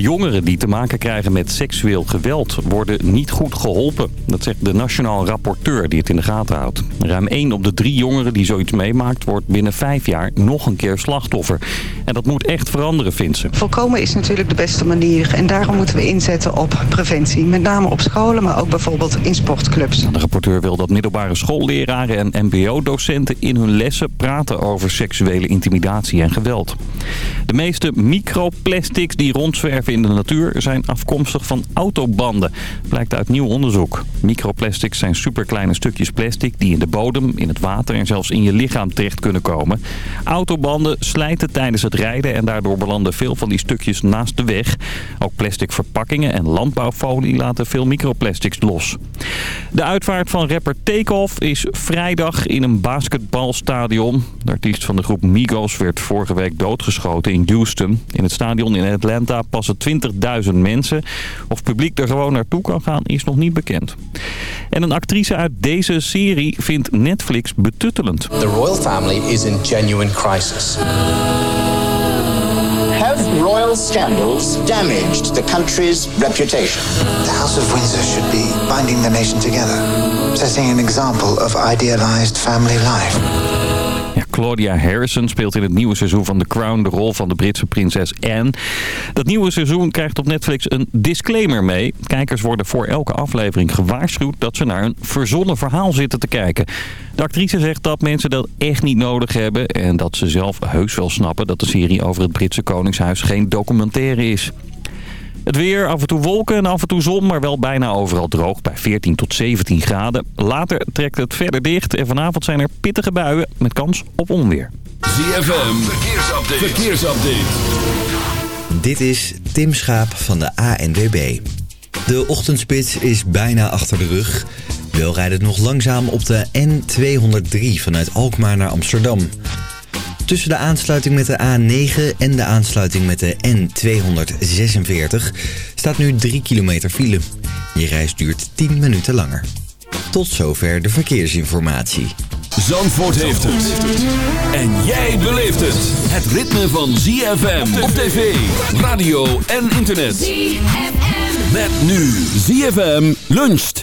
Jongeren die te maken krijgen met seksueel geweld worden niet goed geholpen. Dat zegt de nationaal rapporteur die het in de gaten houdt. Ruim 1 op de 3 jongeren die zoiets meemaakt wordt binnen 5 jaar nog een keer slachtoffer. En dat moet echt veranderen, vindt ze. Voorkomen is natuurlijk de beste manier en daarom moeten we inzetten op preventie. Met name op scholen, maar ook bijvoorbeeld in sportclubs. De rapporteur wil dat middelbare schoolleraren en mbo-docenten in hun lessen praten over seksuele intimidatie en geweld. De meeste microplastics die rondzwerven in de natuur zijn afkomstig van autobanden, blijkt uit nieuw onderzoek. Microplastics zijn superkleine stukjes plastic die in de bodem, in het water en zelfs in je lichaam terecht kunnen komen. Autobanden slijten tijdens het rijden en daardoor belanden veel van die stukjes naast de weg. Ook plastic verpakkingen en landbouwfolie laten veel microplastics los. De uitvaart van rapper Takeoff is vrijdag in een basketbalstadion. De artiest van de groep Migos werd vorige week doodgeschoten in Houston. In het stadion in Atlanta passen 20.000 mensen. Of publiek er gewoon naartoe kan gaan is nog niet bekend. En een actrice uit deze serie vindt Netflix betuttelend. The royal family is in genuine crisis. Have royal scandals damaged the country's reputation? The House of Windsor should be binding the nation together, setting an example of idealized family life. Claudia Harrison speelt in het nieuwe seizoen van The Crown de rol van de Britse prinses Anne. Dat nieuwe seizoen krijgt op Netflix een disclaimer mee. Kijkers worden voor elke aflevering gewaarschuwd dat ze naar een verzonnen verhaal zitten te kijken. De actrice zegt dat mensen dat echt niet nodig hebben en dat ze zelf heus wel snappen dat de serie over het Britse Koningshuis geen documentaire is. Het weer, af en toe wolken en af en toe zon, maar wel bijna overal droog bij 14 tot 17 graden. Later trekt het verder dicht en vanavond zijn er pittige buien met kans op onweer. ZFM, verkeersupdate. verkeersupdate. Dit is Tim Schaap van de ANWB. De ochtendspits is bijna achter de rug. Wel rijdt het nog langzaam op de N203 vanuit Alkmaar naar Amsterdam. Tussen de aansluiting met de A9 en de aansluiting met de N246 staat nu 3 kilometer file. Je reis duurt 10 minuten langer. Tot zover de verkeersinformatie. Zandvoort heeft het. En jij beleeft het. Het ritme van ZFM op tv, radio en internet. ZFM. Met nu ZFM luncht.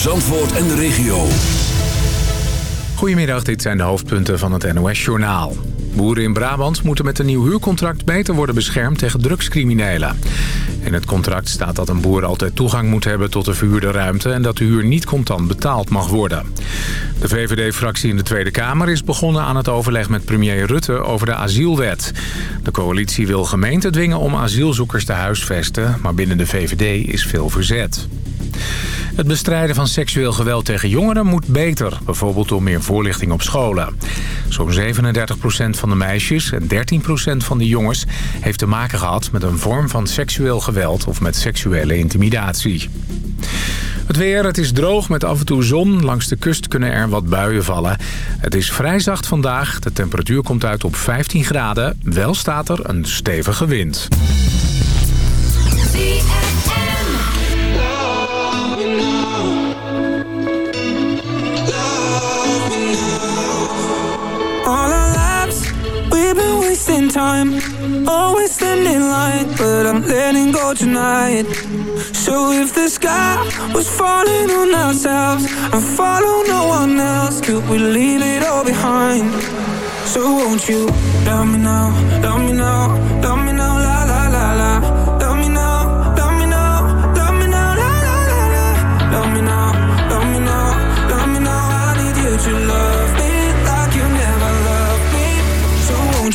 Zandvoort en de regio. Goedemiddag, dit zijn de hoofdpunten van het NOS-journaal. Boeren in Brabant moeten met een nieuw huurcontract beter worden beschermd tegen drugscriminelen. In het contract staat dat een boer altijd toegang moet hebben tot de verhuurde ruimte... en dat de huur niet contant betaald mag worden. De VVD-fractie in de Tweede Kamer is begonnen aan het overleg met premier Rutte over de asielwet. De coalitie wil gemeenten dwingen om asielzoekers te huisvesten... maar binnen de VVD is veel verzet. Het bestrijden van seksueel geweld tegen jongeren moet beter. Bijvoorbeeld door meer voorlichting op scholen. Zo'n 37% van de meisjes en 13% van de jongens... heeft te maken gehad met een vorm van seksueel geweld... of met seksuele intimidatie. Het weer, het is droog met af en toe zon. Langs de kust kunnen er wat buien vallen. Het is vrij zacht vandaag. De temperatuur komt uit op 15 graden. Wel staat er een stevige wind. Wasting time Always standing in line But I'm letting go tonight So if the sky was falling on ourselves And follow no one else Could we leave it all behind? So won't you love me now, love me now, love me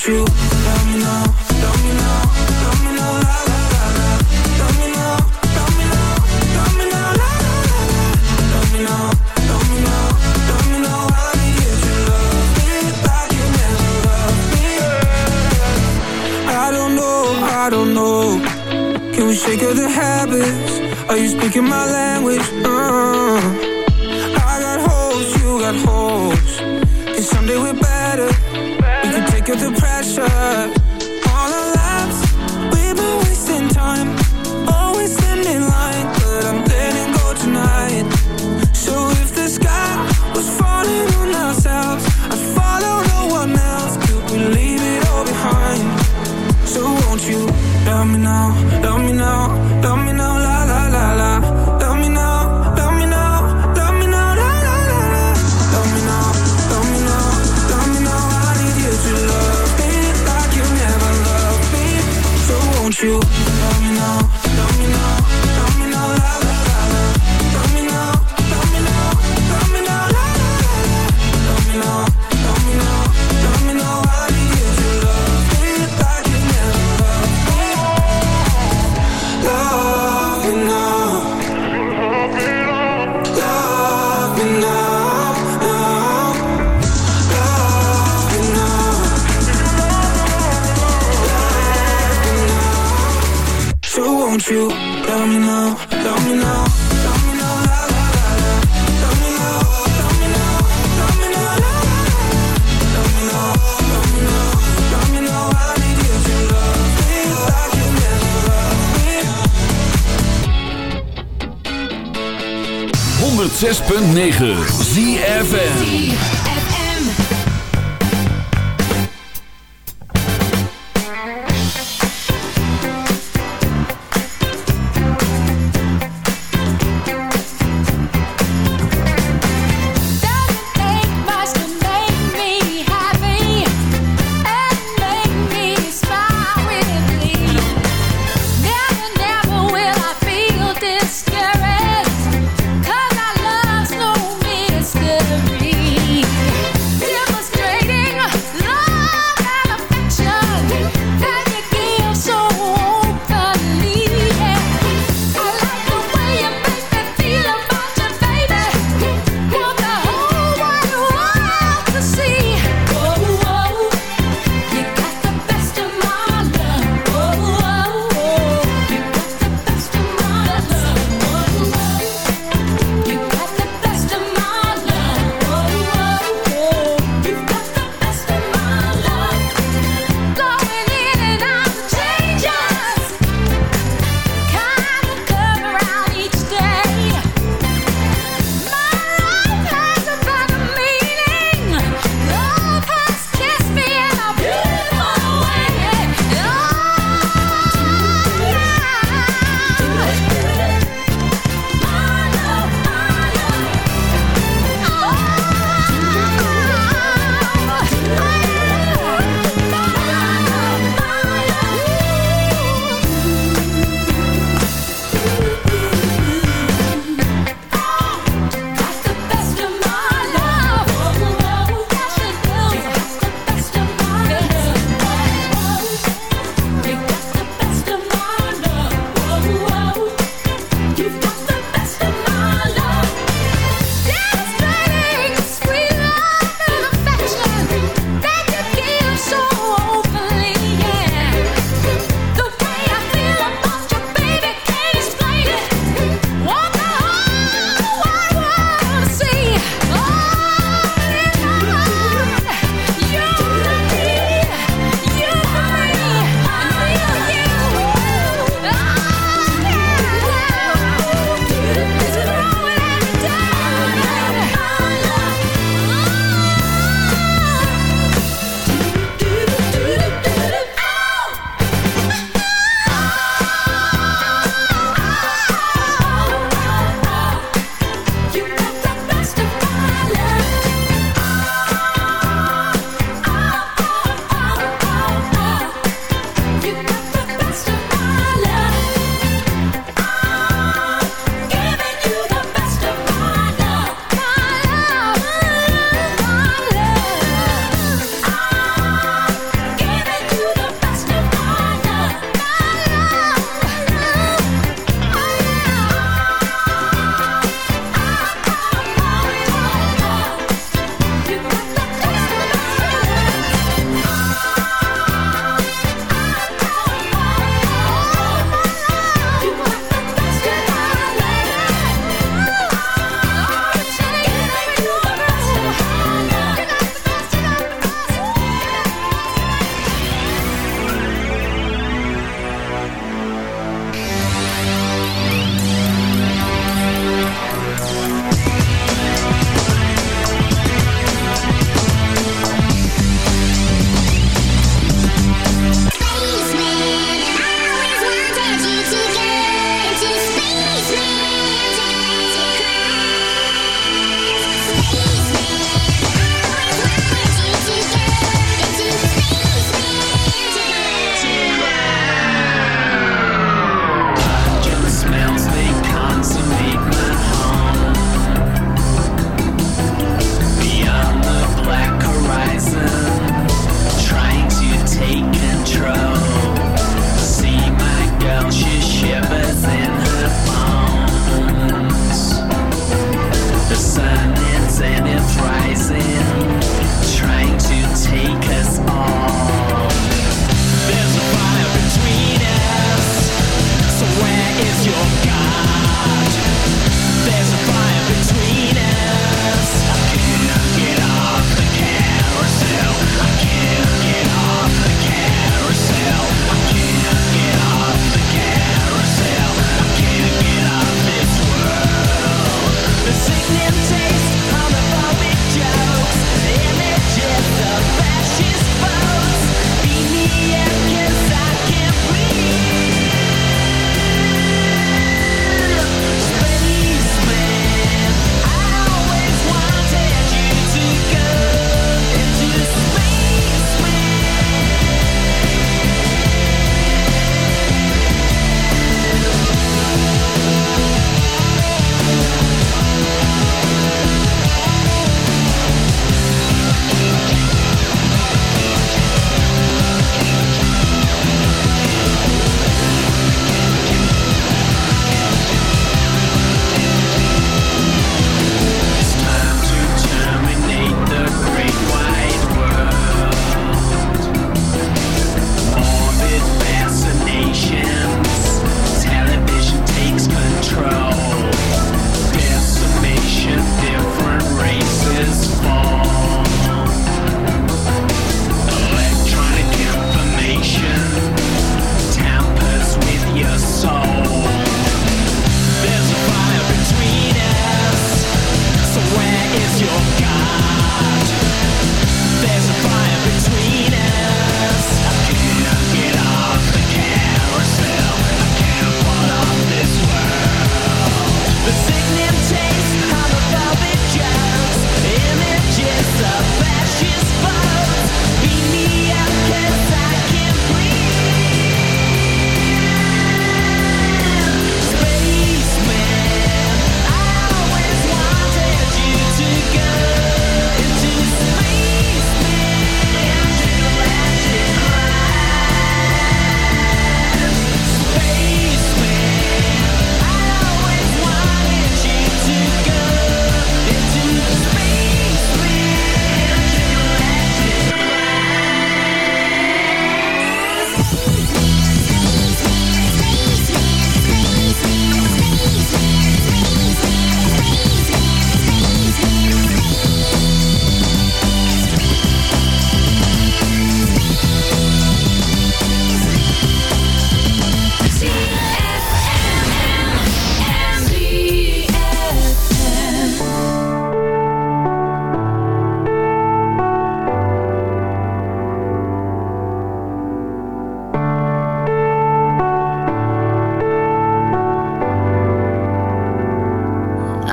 true. Domino, domino, domino, la la la la. Domino, domino, domino, la la la la. Domino, domino, domino, I need your love me like you never loved me. I don't know, I don't know. Can we shake other habits? Are you speaking my language? Uh-huh. I got holes, you got holes. And someday we're 106.9 ZFN